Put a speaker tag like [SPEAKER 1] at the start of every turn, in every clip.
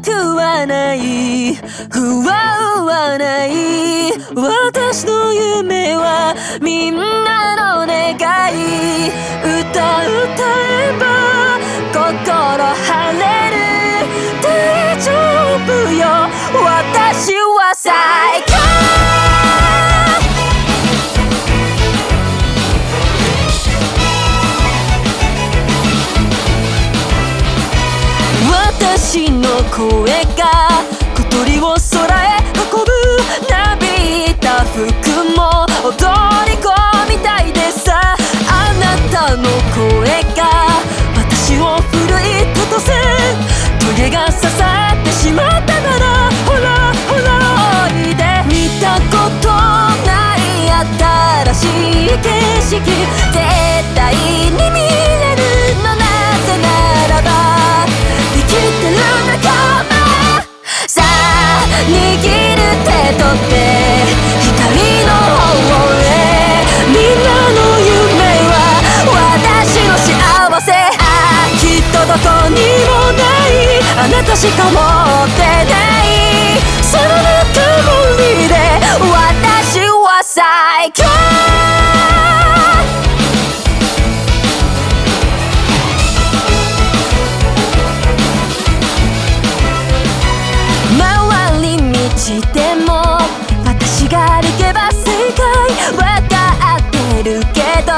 [SPEAKER 1] くはない。不安はない。私の夢はみんなの願い。歌歌えば私の声が小鳥を空へ運ぶなびいた服も踊り子みたいでさ。あなたの声が私を奮い立たせトゲが刺さってしまったならほらほらおいで。見たことない新しい景色絶対に見最強。回り道でも私が歩けば正解。わかってるけど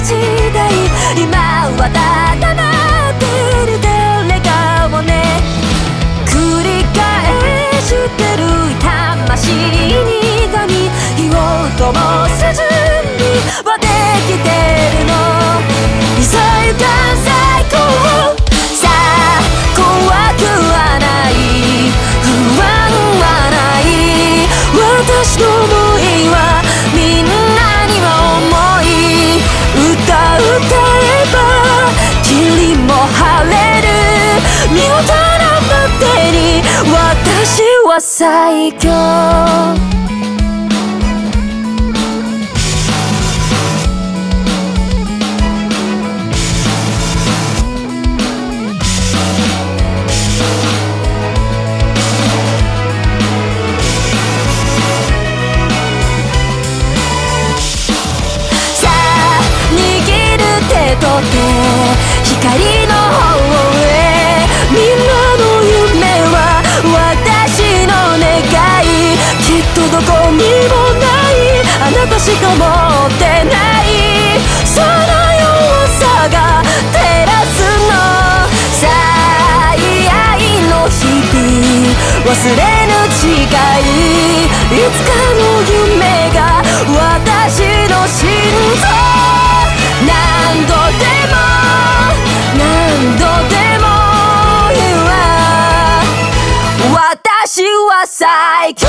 [SPEAKER 1] 時代今はただ待ってる誰かをね。繰り返してる魂に神火を灯す準備はできてるの。急いざゆか最高。さあ怖くはない。不安はない。私の。も晴れる。見事なバッテリー私は最強。手と手。しか持ってないその弱さが照らすの最愛の日々忘れぬ誓いいつかのわ私は最強